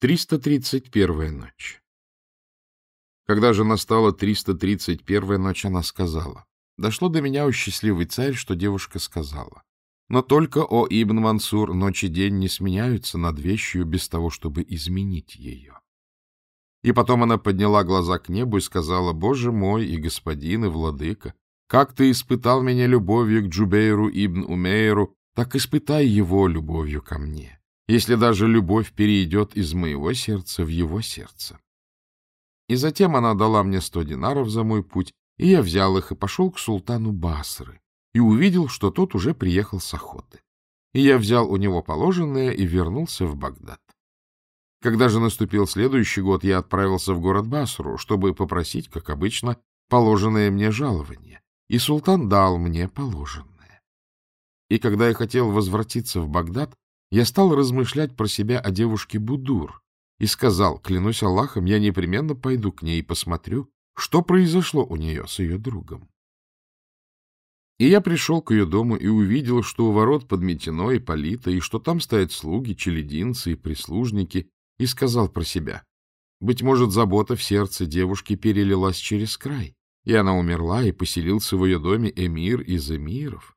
331-я ночь. Когда же настала 331-я ночь, она сказала, «Дошло до меня, о счастливый царь, что девушка сказала. Но только, о Ибн Мансур, ночь и день не сменяются над вещью без того, чтобы изменить ее». И потом она подняла глаза к небу и сказала, «Боже мой и господин, и владыка, как ты испытал меня любовью к Джубейру Ибн Умейру, так испытай его любовью ко мне если даже любовь перейдет из моего сердца в его сердце. И затем она дала мне сто динаров за мой путь, и я взял их и пошел к султану Басры, и увидел, что тот уже приехал с охоты. И я взял у него положенное и вернулся в Багдад. Когда же наступил следующий год, я отправился в город Басру, чтобы попросить, как обычно, положенное мне жалование, и султан дал мне положенное. И когда я хотел возвратиться в Багдад, я стал размышлять про себя о девушке Будур и сказал, клянусь Аллахом, я непременно пойду к ней и посмотрю, что произошло у нее с ее другом. И я пришел к ее дому и увидел, что у ворот подметено и полито, и что там стоят слуги, челединцы и прислужники, и сказал про себя, быть может, забота в сердце девушки перелилась через край, и она умерла, и поселился в ее доме эмир из эмиров.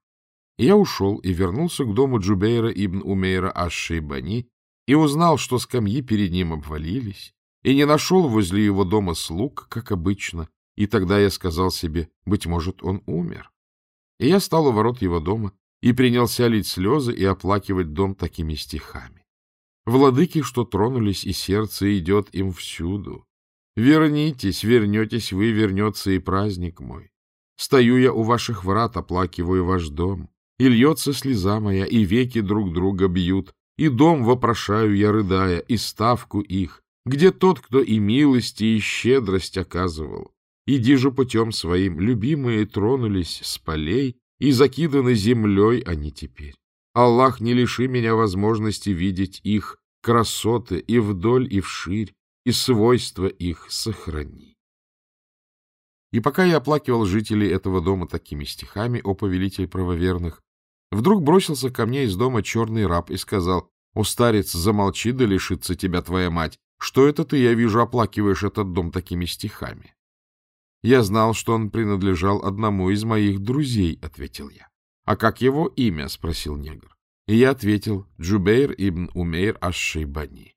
Я ушел и вернулся к дому Джубейра ибн Умейра Аш-Шейбани и узнал, что скамьи перед ним обвалились, и не нашел возле его дома слуг, как обычно, и тогда я сказал себе, быть может, он умер. И я стал у ворот его дома и принялся лить слезы и оплакивать дом такими стихами. Владыки, что тронулись, и сердце идет им всюду. Вернитесь, вернетесь вы, вернется и праздник мой. Стою я у ваших врат, оплакиваю ваш дом. И льется слеза моя, и веки друг друга бьют, и дом вопрошаю я, рыдая, и ставку их, где тот, кто и милости, и щедрость оказывал. Иди же путем своим, любимые тронулись с полей, и закиданы землей они теперь. Аллах, не лиши меня возможности видеть их красоты и вдоль, и вширь, и свойства их сохрани. И пока я оплакивал жителей этого дома такими стихами, о повелитель правоверных, Вдруг бросился ко мне из дома черный раб и сказал, «О, старец, замолчи, да лишится тебя твоя мать. Что это ты, я вижу, оплакиваешь этот дом такими стихами?» «Я знал, что он принадлежал одному из моих друзей», — ответил я. «А как его имя?» — спросил негр. И я ответил, «Джубейр ибн Умейр аш-Шейбани».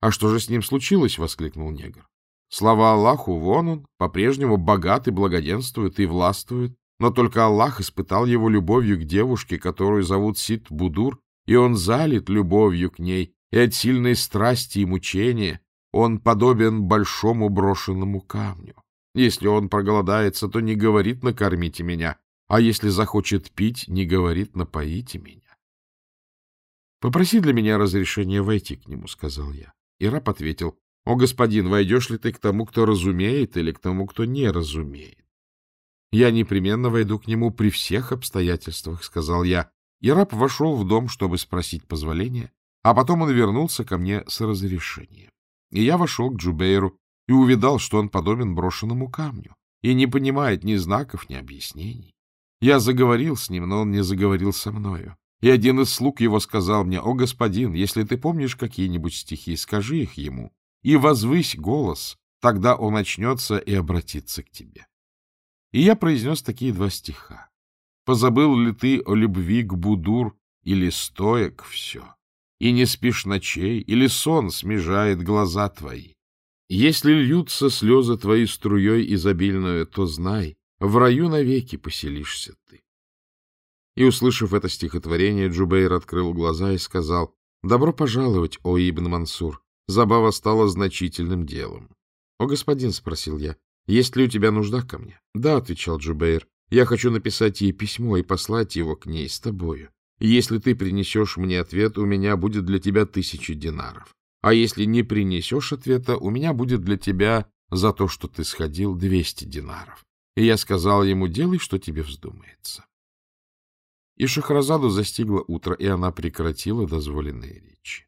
«А что же с ним случилось?» — воскликнул негр. «Слава Аллаху, вон он, по-прежнему богат и благоденствует и властвует, но только Аллах испытал его любовью к девушке, которую зовут Сид Будур, и он залит любовью к ней, и от сильной страсти и мучения он подобен большому брошенному камню. Если он проголодается, то не говорит «накормите меня», а если захочет пить, не говорит «напоите меня». «Попроси для меня разрешения войти к нему», — сказал я. И раб ответил, «О, господин, войдешь ли ты к тому, кто разумеет, или к тому, кто не разумеет?» Я непременно войду к нему при всех обстоятельствах, — сказал я. И раб вошел в дом, чтобы спросить позволения, а потом он вернулся ко мне с разрешением. И я вошел к Джубейру и увидал, что он подобен брошенному камню и не понимает ни знаков, ни объяснений. Я заговорил с ним, но он не заговорил со мною. И один из слуг его сказал мне, «О, господин, если ты помнишь какие-нибудь стихи, скажи их ему, и возвысь голос, тогда он очнется и обратится к тебе». И я произнес такие два стиха. «Позабыл ли ты о любви к Будур или стоек все? И не спишь ночей, или сон смежает глаза твои? Если льются слезы твои струей изобильную, то знай, в раю навеки поселишься ты». И, услышав это стихотворение, Джубейр открыл глаза и сказал, «Добро пожаловать, о Ибн Мансур, забава стала значительным делом». «О, господин», — спросил я, есть ли у тебя нужда ко мне? — Да, — отвечал Джубейр. — Я хочу написать ей письмо и послать его к ней с тобою. Если ты принесешь мне ответ, у меня будет для тебя тысяча динаров. А если не принесешь ответа, у меня будет для тебя за то, что ты сходил, двести динаров. И я сказал ему, делай, что тебе вздумается. И Шахразаду застигло утро, и она прекратила дозволенные речи.